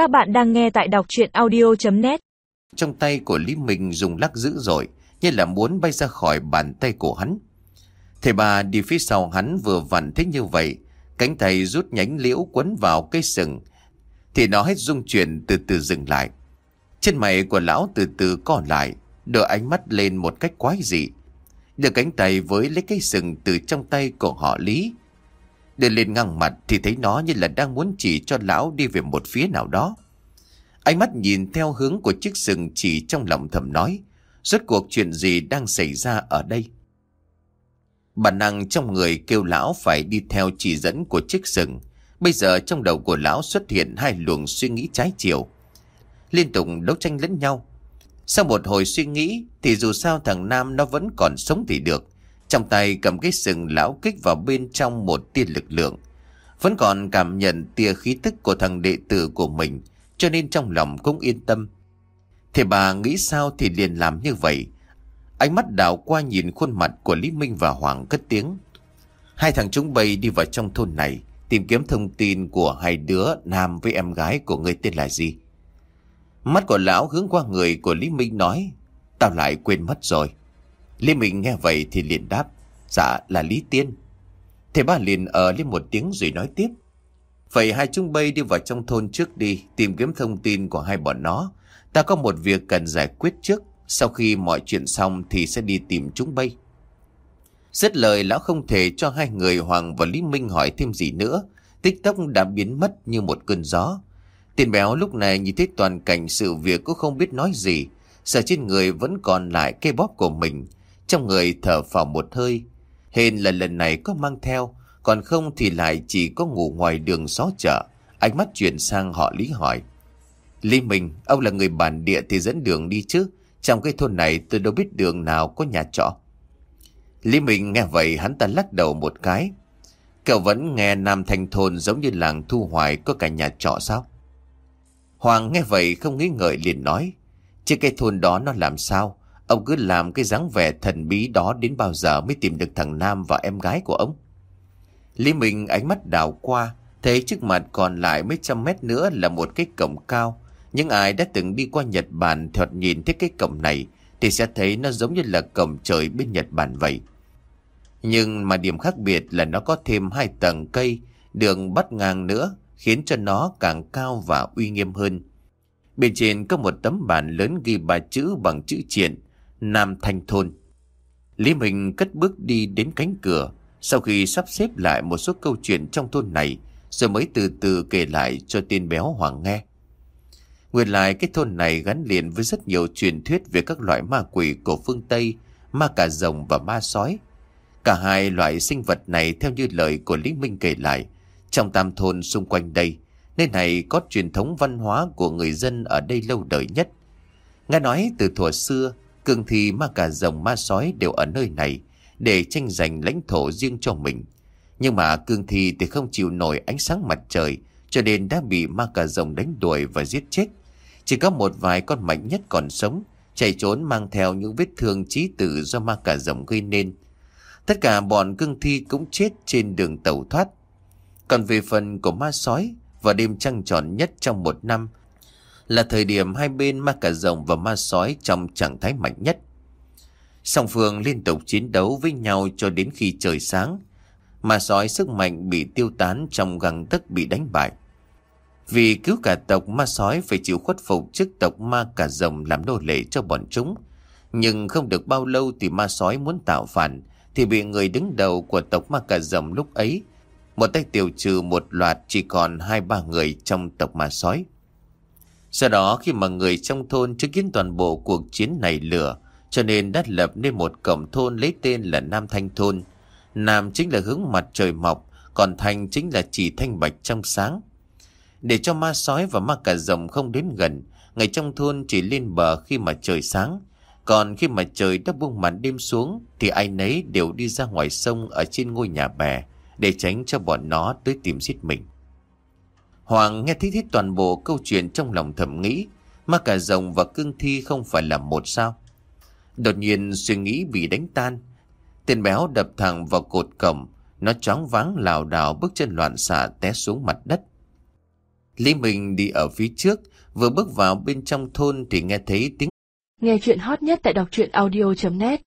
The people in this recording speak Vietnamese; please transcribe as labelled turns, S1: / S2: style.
S1: Các bạn đang nghe tại đọc chuyện audio.net
S2: Trong tay của Lý Minh dùng lắc dữ dội, như là muốn bay ra khỏi bàn tay của hắn. Thầy bà đi phía sau hắn vừa vặn thích như vậy, cánh tay rút nhánh liễu quấn vào cây sừng, thì nó hết rung chuyển từ từ dừng lại. Chân mày của lão từ từ co lại, đưa ánh mắt lên một cách quái dị. Đưa cánh tay với lấy cây sừng từ trong tay của họ Lý. Đưa lên ngang mặt thì thấy nó như là đang muốn chỉ cho lão đi về một phía nào đó. Ánh mắt nhìn theo hướng của chiếc sừng chỉ trong lòng thầm nói. Rốt cuộc chuyện gì đang xảy ra ở đây? Bản năng trong người kêu lão phải đi theo chỉ dẫn của chiếc sừng. Bây giờ trong đầu của lão xuất hiện hai luồng suy nghĩ trái chiều. Liên tục đấu tranh lẫn nhau. Sau một hồi suy nghĩ thì dù sao thằng Nam nó vẫn còn sống thì được. Trong tay cầm cái sừng lão kích vào bên trong một tia lực lượng. Vẫn còn cảm nhận tia khí tức của thằng đệ tử của mình, cho nên trong lòng cũng yên tâm. Thế bà nghĩ sao thì liền làm như vậy. Ánh mắt đảo qua nhìn khuôn mặt của Lý Minh và Hoàng cất tiếng. Hai thằng chúng bay đi vào trong thôn này, tìm kiếm thông tin của hai đứa nam với em gái của người tên là gì. Mắt của lão hướng qua người của Lý Minh nói, Tao lại quên mất rồi Lý Minh nghe vậy thì liền đáp Dạ là Lý Tiên. Thầy ba liền ở lên một tiếng rồi nói tiếp, Vậy hai chúng bay đi vào trong thôn trước đi, Tìm kiếm thông tin của hai bọn nó. Ta có một việc cần giải quyết trước, Sau khi mọi chuyện xong thì sẽ đi tìm chúng bay. Rất lời, lão không thể cho hai người Hoàng và Lý Minh hỏi thêm gì nữa. Tích tốc đã biến mất như một cơn gió. Tiền béo lúc này nhìn thấy toàn cảnh sự việc cũng không biết nói gì. Sợ trên người vẫn còn lại cây bóp của mình. Trong người thở phào một hơi. Hên là lần này có mang theo Còn không thì lại chỉ có ngủ ngoài đường xó chợ. Ánh mắt chuyển sang họ Lý hỏi. Lý Minh, ông là người bản địa thì dẫn đường đi chứ? Trong cái thôn này tôi đâu biết đường nào có nhà trọ. Lý Minh nghe vậy hắn ta lắc đầu một cái. Cậu vẫn nghe Nam Thanh Thôn giống như làng Thu Hoài có cả nhà trọ sao? Hoàng nghe vậy không nghĩ ngợi liền nói. Chứ cái thôn đó nó làm sao? Ông cứ làm cái dáng vẻ thần bí đó Đến bao giờ mới tìm được thằng Nam và em gái của ông? Lý Minh ánh mắt đảo qua Thấy trước mặt còn lại mấy trăm mét nữa Là một cái cổng cao. Những ai đã từng đi qua Nhật Bản Thật nhìn thấy cái cổng này Thì sẽ thấy nó giống như là cổng trời bên Nhật Bản vậy. Nhưng mà điểm khác biệt là nó có thêm hai tầng cây Đường bắt ngang nữa khiến cho nó càng cao và uy nghiêm hơn. Bên trên có một tấm bản lớn ghi ba chữ bằng chữ triển, Nam Thanh Thôn. Lý Minh cất bước đi đến cánh cửa, sau khi sắp xếp lại một số câu chuyện trong thôn này, rồi mới từ từ kể lại cho tên béo Hoàng nghe. Nguyên lại cái thôn này gắn liền với rất nhiều truyền thuyết về các loại ma quỷ của phương Tây, ma cà rồng và ma sói. Cả hai loại sinh vật này theo như lời của Lý Minh kể lại, trong tam thôn xung quanh đây, nơi này có truyền thống văn hóa của người dân ở đây lâu đời nhất. Nghe nói từ thuở xưa, cường thi ma cà rồng ma sói đều ở nơi này để tranh giành lãnh thổ riêng cho mình. Nhưng mà cương thi thì không chịu nổi ánh sáng mặt trời cho nên đã bị ma cà rồng đánh đuổi và giết chết. Chỉ có một vài con mạnh nhất còn sống, chạy trốn mang theo những vết thương chí tử do ma cà rồng gây nên. Tất cả bọn cương thi cũng chết trên đường tàu thoát. Còn về phần của ma sói, vào đêm trăng tròn nhất trong một năm, là thời điểm hai bên ma cà rồng và ma sói trong trạng thái mạnh nhất. Song phương liên tục chiến đấu với nhau cho đến khi trời sáng. Ma sói sức mạnh bị tiêu tán trong găng tức bị đánh bại. Vì cứu cả tộc, ma sói phải chịu khuất phục trước tộc ma cà rồng làm nô lệ cho bọn chúng. Nhưng không được bao lâu thì ma sói muốn tạo phản, thì bị người đứng đầu của tộc ma cà rồng lúc ấy, một tay tiêu trừ một loạt chỉ còn hai ba người trong tộc ma sói. Sau đó khi mà người trong thôn chứng kiến toàn bộ cuộc chiến này lửa, cho nên đã lập nên một cổng thôn lấy tên là Nam Thanh Thôn. Nam chính là hướng mặt trời mọc, còn Thanh chính là chỉ thanh bạch trong sáng. Để cho ma sói và ma cà rồng không đến gần, người trong thôn chỉ lên bờ khi mà trời sáng. Còn khi mà trời đã buông màn đêm xuống thì ai nấy đều đi ra ngoài sông ở trên ngôi nhà bè để tránh cho bọn nó tới tìm giết mình. Hoàng nghe thấy hết toàn bộ câu chuyện trong lòng thầm nghĩ, mà cả rồng và cương thi không phải là một sao. Đột nhiên suy nghĩ bị đánh tan, tên béo đập thẳng vào cột cổng, nó chóng váng lảo đảo bước chân loạn xạ té xuống mặt đất. Lý Minh đi ở phía trước, vừa bước vào bên trong thôn thì nghe thấy tiếng
S3: Nghe chuyện hot nhất tại đọc truyện audio.net